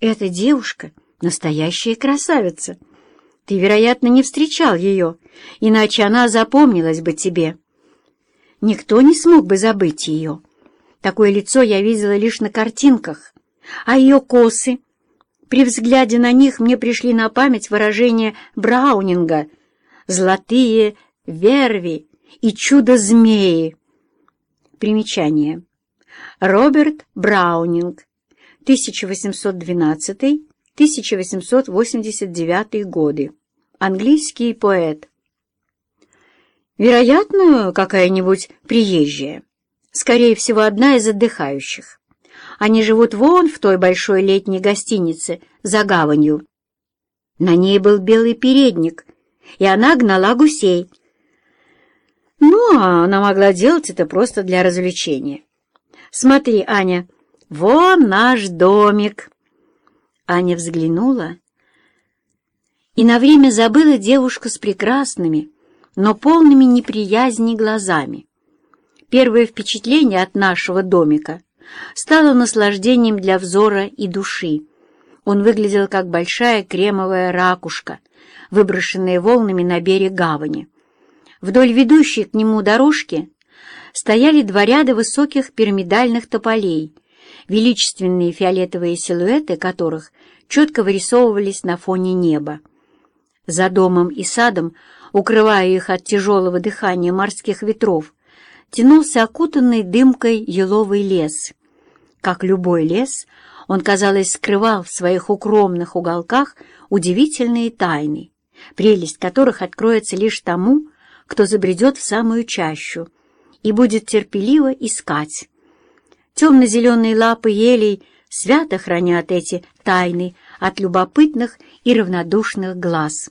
Эта девушка — настоящая красавица. Ты, вероятно, не встречал ее, иначе она запомнилась бы тебе. Никто не смог бы забыть ее. Такое лицо я видела лишь на картинках, а ее косы... При взгляде на них мне пришли на память выражения Браунинга «золотые верви» и «чудо-змеи». Примечание. Роберт Браунинг, 1812-1889 годы. Английский поэт. Вероятно, какая-нибудь приезжая. Скорее всего, одна из отдыхающих. Они живут вон в той большой летней гостинице за гаванью. На ней был белый передник, и она гнала гусей. Ну, а она могла делать это просто для развлечения. Смотри, Аня, вон наш домик. Аня взглянула и на время забыла девушку с прекрасными, но полными неприязни глазами. Первое впечатление от нашего домика стало наслаждением для взора и души. Он выглядел как большая кремовая ракушка, выброшенная волнами на берег гавани. Вдоль ведущей к нему дорожки стояли два ряда высоких пирамидальных тополей, величественные фиолетовые силуэты которых четко вырисовывались на фоне неба. За домом и садом, укрывая их от тяжелого дыхания морских ветров, тянулся окутанный дымкой еловый лес. Как любой лес, он, казалось, скрывал в своих укромных уголках удивительные тайны, прелесть которых откроется лишь тому, кто забредет в самую чащу и будет терпеливо искать. Темно-зеленые лапы елей свято хранят эти тайны от любопытных и равнодушных глаз.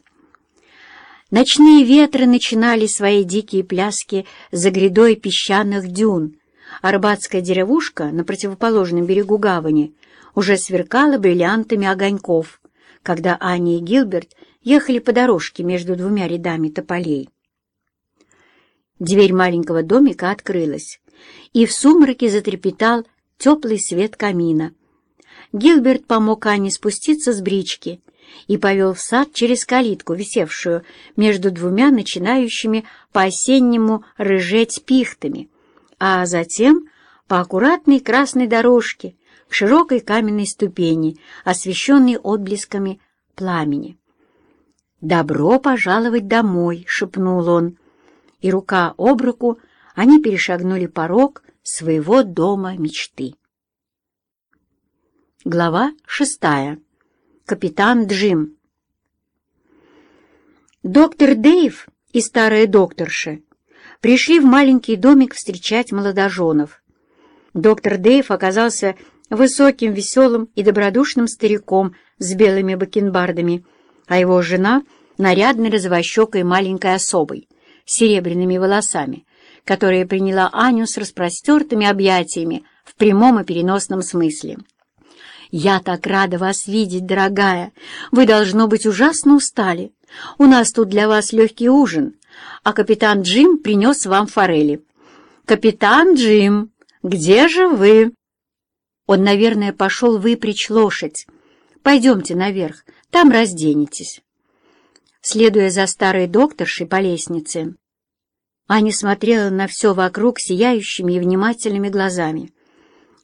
Ночные ветры начинали свои дикие пляски за грядой песчаных дюн. Арбатская деревушка на противоположном берегу гавани уже сверкала бриллиантами огоньков, когда Аня и Гилберт ехали по дорожке между двумя рядами тополей. Дверь маленького домика открылась, и в сумраке затрепетал теплый свет камина. Гилберт помог Ане спуститься с брички и повел в сад через калитку, висевшую между двумя начинающими по-осеннему рыжеть пихтами, а затем по аккуратной красной дорожке к широкой каменной ступени, освещенной отблесками пламени. «Добро пожаловать домой!» — шепнул он и рука об руку они перешагнули порог своего дома мечты. Глава шестая. Капитан Джим. Доктор Дэйв и старая докторша пришли в маленький домик встречать молодоженов. Доктор Дэйв оказался высоким, веселым и добродушным стариком с белыми бакенбардами, а его жена — нарядной розовощекой маленькой особой — серебряными волосами, которая приняла Аню с распростертыми объятиями в прямом и переносном смысле. «Я так рада вас видеть, дорогая! Вы, должно быть, ужасно устали. У нас тут для вас легкий ужин, а капитан Джим принес вам форели». «Капитан Джим, где же вы?» Он, наверное, пошел выпрячь лошадь. «Пойдемте наверх, там разденетесь» следуя за старой докторшей по лестнице. Аня смотрела на все вокруг сияющими и внимательными глазами.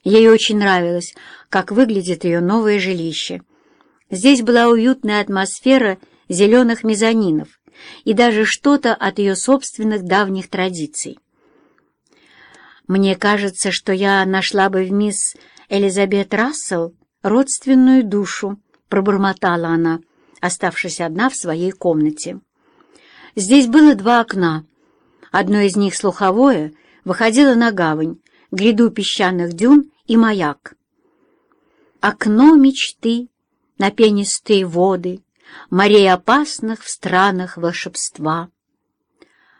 Ей очень нравилось, как выглядит ее новое жилище. Здесь была уютная атмосфера зеленых мезонинов и даже что-то от ее собственных давних традиций. «Мне кажется, что я нашла бы в мисс Элизабет Рассел родственную душу», — пробормотала она, — оставшись одна в своей комнате. Здесь было два окна. Одно из них, слуховое, выходило на гавань, гряду песчаных дюн и маяк. Окно мечты на пенистые воды, морей опасных в странах волшебства.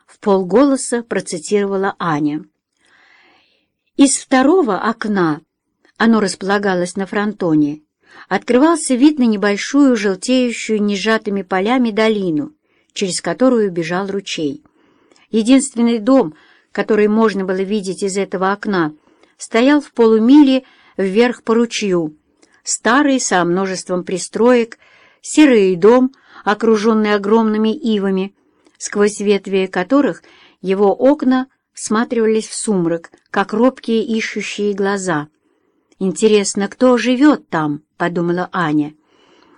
В полголоса процитировала Аня. Из второго окна, оно располагалось на фронтоне, открывался вид на небольшую, желтеющую нежатыми полями долину, через которую бежал ручей. Единственный дом, который можно было видеть из этого окна, стоял в полумиле вверх по ручью, старый со множеством пристроек, серый дом, окруженный огромными ивами, сквозь ветви которых его окна всматривались в сумрак, как робкие ищущие глаза. «Интересно, кто живет там?» — подумала Аня.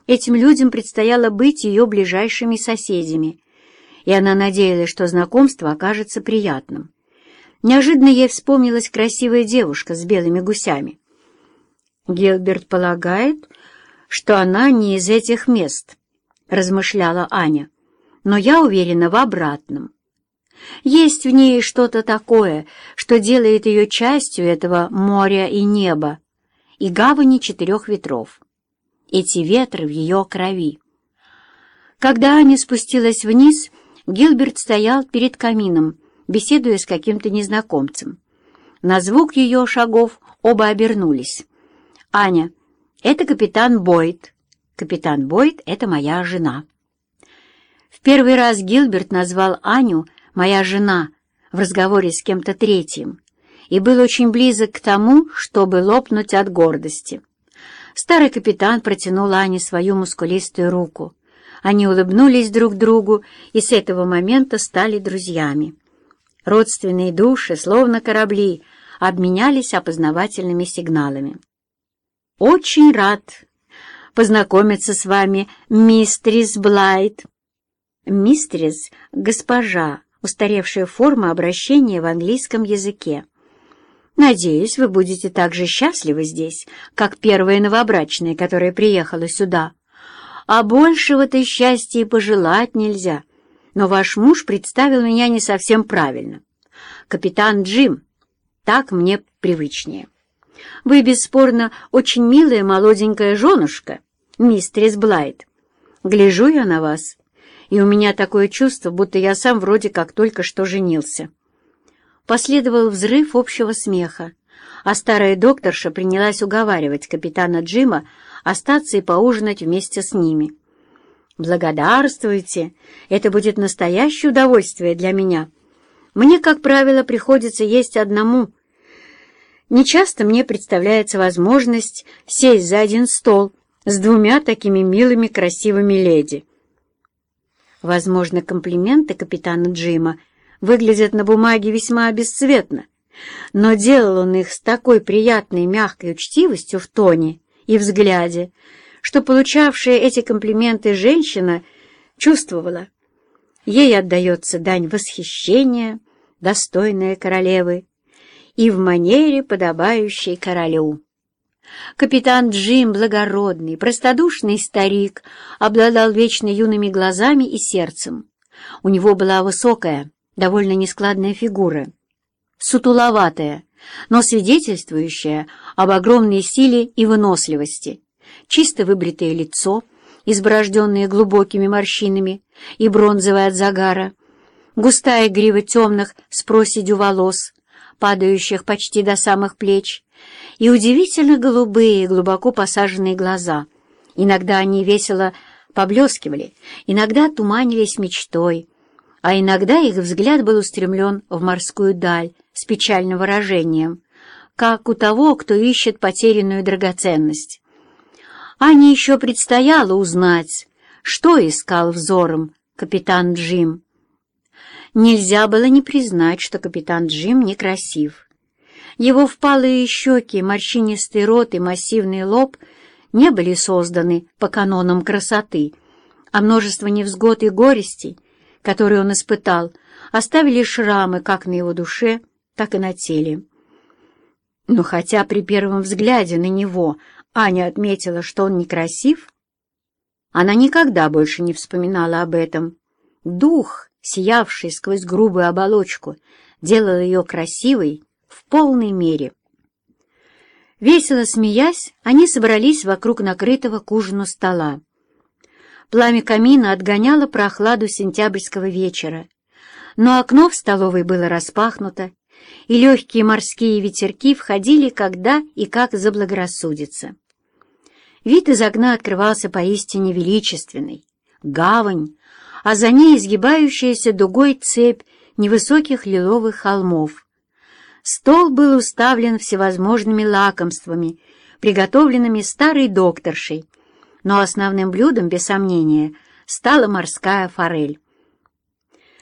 Этим людям предстояло быть ее ближайшими соседями, и она надеялась, что знакомство окажется приятным. Неожиданно ей вспомнилась красивая девушка с белыми гусями. Гилберт полагает, что она не из этих мест, — размышляла Аня, — но я уверена в обратном. Есть в ней что-то такое, что делает ее частью этого моря и неба, и гавани четырех ветров. Эти ветры в ее крови. Когда Аня спустилась вниз, Гилберт стоял перед камином, беседуя с каким-то незнакомцем. На звук ее шагов оба обернулись. «Аня, это капитан Бойд. Капитан Бойд — это моя жена». В первый раз Гилберт назвал Аню «моя жена» в разговоре с кем-то третьим и был очень близок к тому, чтобы лопнуть от гордости. Старый капитан протянул Ане свою мускулистую руку. Они улыбнулись друг другу и с этого момента стали друзьями. Родственные души, словно корабли, обменялись опознавательными сигналами. «Очень рад познакомиться с вами, мистерис Блайт». «Мистерис» — госпожа, устаревшая форма обращения в английском языке. «Надеюсь, вы будете так же счастливы здесь, как первая новобрачная, которая приехала сюда. А большего-то счастья и пожелать нельзя. Но ваш муж представил меня не совсем правильно. Капитан Джим, так мне привычнее». Вы, бесспорно, очень милая молоденькая женушка, мистерис Блайт. Гляжу я на вас, и у меня такое чувство, будто я сам вроде как только что женился». Последовал взрыв общего смеха, а старая докторша принялась уговаривать капитана Джима остаться и поужинать вместе с ними. «Благодарствуйте! Это будет настоящее удовольствие для меня. Мне, как правило, приходится есть одному, Нечасто мне представляется возможность сесть за один стол с двумя такими милыми красивыми леди. Возможно, комплименты капитана Джима выглядят на бумаге весьма бесцветно, но делал он их с такой приятной мягкой учтивостью в тоне и взгляде, что получавшая эти комплименты женщина чувствовала. Ей отдается дань восхищения, достойная королевы, и в манере, подобающей королю. Капитан Джим, благородный, простодушный старик, обладал вечно юными глазами и сердцем. У него была высокая, довольно нескладная фигура, сутуловатая, но свидетельствующая об огромной силе и выносливости, чисто выбритое лицо, изборожденное глубокими морщинами и бронзовое от загара, густая грива темных с проседью волос, падающих почти до самых плеч, и удивительно голубые, глубоко посаженные глаза. Иногда они весело поблескивали, иногда туманились мечтой, а иногда их взгляд был устремлен в морскую даль с печальным выражением, как у того, кто ищет потерянную драгоценность. Ане еще предстояло узнать, что искал взором капитан Джим. Нельзя было не признать, что капитан Джим некрасив. Его впалые щеки, морщинистый рот и массивный лоб не были созданы по канонам красоты, а множество невзгод и горестей, которые он испытал, оставили шрамы как на его душе, так и на теле. Но хотя при первом взгляде на него Аня отметила, что он некрасив, она никогда больше не вспоминала об этом. Дух, сиявший сквозь грубую оболочку, делал ее красивой в полной мере. Весело смеясь, они собрались вокруг накрытого к ужину стола. Пламя камина отгоняло прохладу сентябрьского вечера, но окно в столовой было распахнуто, и легкие морские ветерки входили когда и как заблагорассудится. Вид из окна открывался поистине величественный. Гавань, а за ней изгибающаяся дугой цепь невысоких лиловых холмов. Стол был уставлен всевозможными лакомствами, приготовленными старой докторшей, но основным блюдом, без сомнения, стала морская форель.